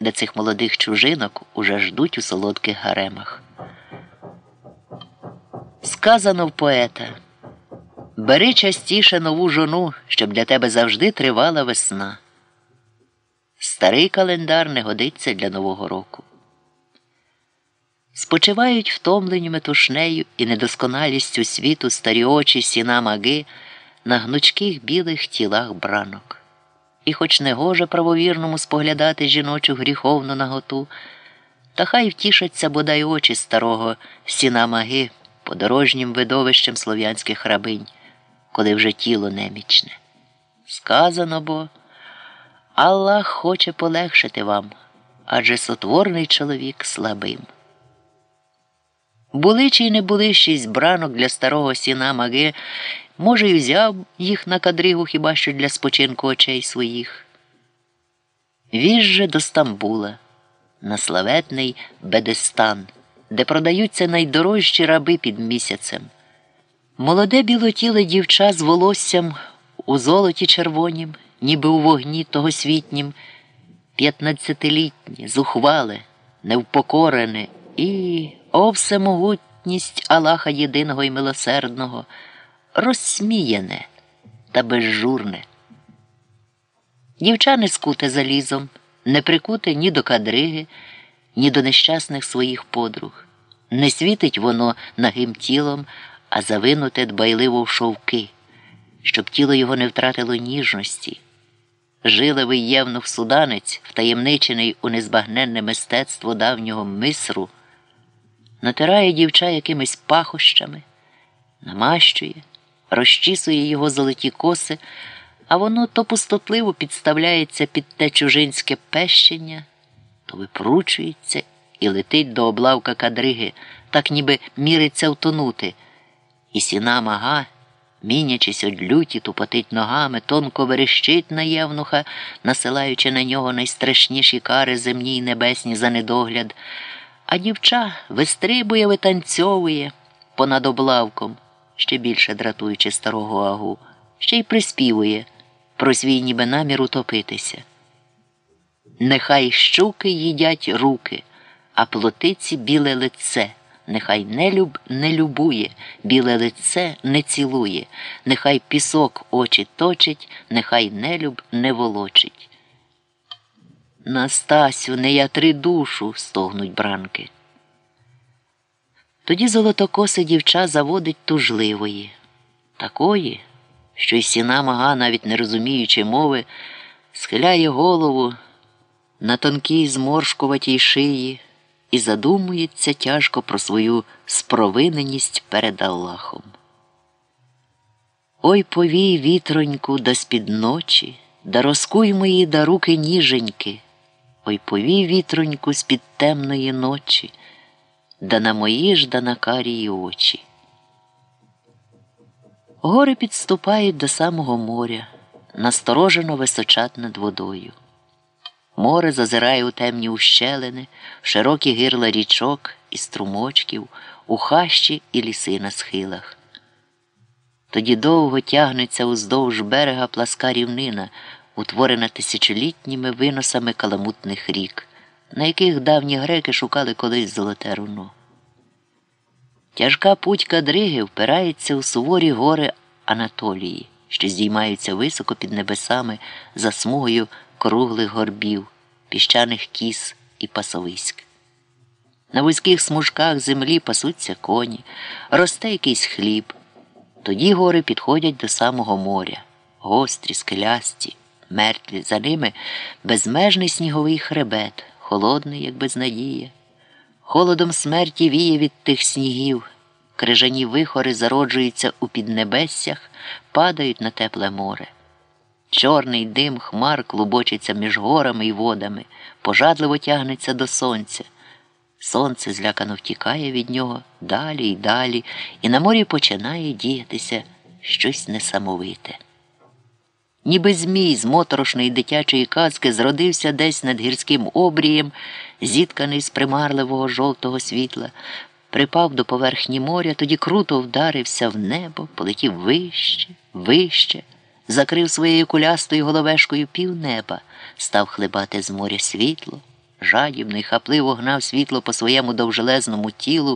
де цих молодих чужинок уже ждуть у солодких гаремах. Сказано в поета Бери частіше нову жону, щоб для тебе завжди тривала весна. Старий календар не годиться для Нового року. Спочивають втомлені метушнею і недосконалістю світу старі очі сіна маги на гнучких білих тілах бранок. І, хоч не гоже правовірному споглядати жіночу гріховну наготу, та хай втішаться бодай очі старого сіна маги подорожнім видовищем слов'янських рабинь, коли вже тіло немічне. Сказано бо, Аллах хоче полегшити вам, адже сотворний чоловік слабим. Були чи й не були шість бранок для старого сіна маги, може, й взяв їх на кадригу хіба що для спочинку очей своїх. Віз же до Стамбула, на славетний Бедестан, де продаються найдорожчі раби під місяцем. Молоде білотіле дівча з волоссям у золоті червонім, ніби у вогні тогосвітнім, п'ятнадцятилітнє, зухвале, невпокорене і, о всемогутність Аллаха єдиного і милосердного, розсміяне та безжурне. Дівча не скуте залізом, не прикуте ні до кадриги, ні до нещасних своїх подруг. Не світить воно нагим тілом, а завинуте дбайливо в шовки, щоб тіло його не втратило ніжності. Жилевий євнух суданець, втаємничений у незбагненне мистецтво давнього мисру, натирає дівча якимись пахощами, намащує, розчісує його золоті коси, а воно то пустотливо підставляється під те чужинське пещення, то випручується і летить до облавка кадриги, так ніби міриться втонути. І сіна мага, мінячись од люті, тупотить ногами, тонко верещить на євнуха, насилаючи на нього найстрашніші кари земні й небесні за недогляд, а дівча вистрибує, витанцьовує понад облавком, ще більше дратуючи старого агу, ще й приспівує про свій ніби намір утопитися. Нехай щуки їдять руки, а плотиці біле лице. Нехай нелюб не любує, біле лице не цілує, нехай пісок очі точить, нехай нелюб не волочить. Настасю, не ятри душу, стогнуть бранки. Тоді золотокосе дівча заводить тужливої, такої, що й сіна мага, навіть не розуміючи мови, схиляє голову на тонкій зморшкуватій шиї і задумується тяжко про свою спровиненість перед Аллахом. Ой повій вітроньку да з-під ночі, да розкуй мої да руки ніженьки, ой повій вітроньку з-під темної ночі, да на мої ж да на карії очі. Гори підступають до самого моря, насторожено височать над водою. Море зазирає у темні ущелини, широкі гирла річок і струмочків, у хащі і ліси на схилах. Тоді довго тягнеться уздовж берега пласка рівнина, утворена тисячолітніми виносами каламутних рік, на яких давні греки шукали колись золоте руно. Тяжка путь кадриги впирається у суворі гори Анатолії, що здіймаються високо під небесами за смугою круглих горбів, піщаних кіс і пасовиськ. На вузьких смужках землі пасуться коні, росте якийсь хліб. Тоді гори підходять до самого моря, гострі, скелясті, мертві, за ними безмежний сніговий хребет, холодний, як безнадія. Холодом смерті віє від тих снігів, крижані вихори зароджуються у піднебессях, падають на тепле море. Чорний дим хмар клубочиться між горами і водами, пожадливо тягнеться до сонця. Сонце злякано втікає від нього далі й далі, і на морі починає діятися щось несамовите. Ніби змій з моторошної дитячої казки зродився десь над гірським обрієм, зітканий з примарливого жовтого світла, припав до поверхні моря, тоді круто вдарився в небо, полетів вище, вище закрив своєю кулястою головешкою півнеба, став хлебати з моря світло, жадібно й хапливо гнав світло по своєму довжелезному тілу,